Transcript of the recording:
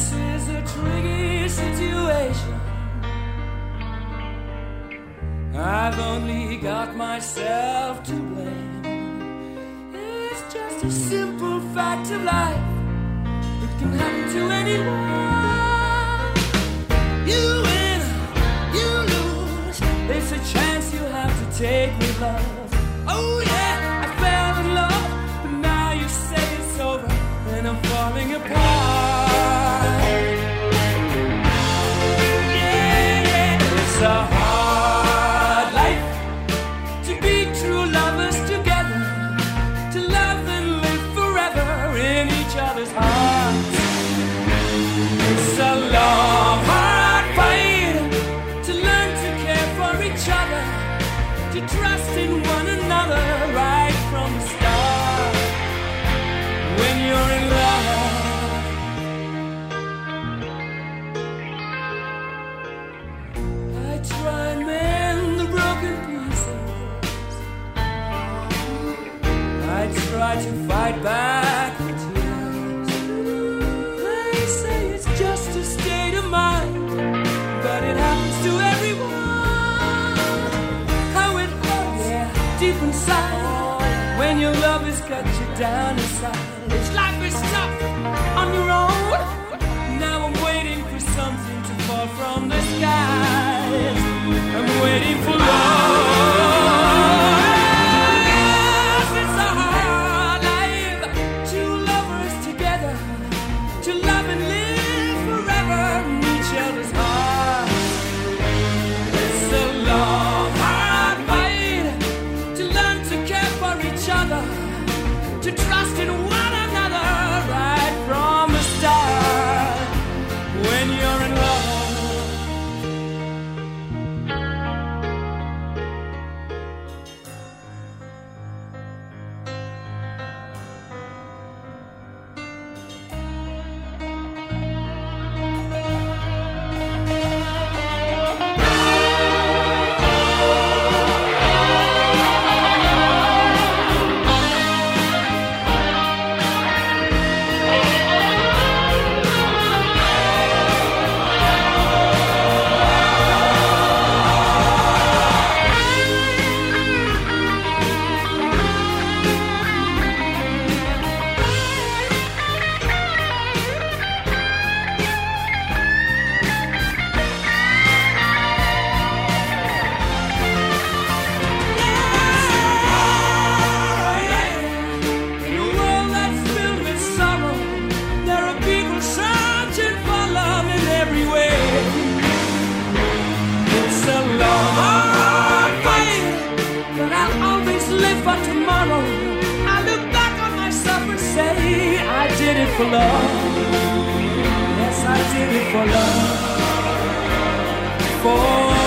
This is a tricky situation. I've only got myself to blame. It's just a simple fact of life. It can happen to anyone. You win, you lose. It's a chance you have to take with love. Oh yeah, I fell in love, but now you say it's over, and I'm falling apart. Try to fight back the tears. They say it's just a state of mind, but it happens to everyone. How it hurts deep inside when your love has cut you down inside. It's life is tough on your own. Now I'm waiting for something to fall from the skies. I'm waiting for In love. For tomorrow. I look back on myself and say, I did it for love. Yes, I did it for love. For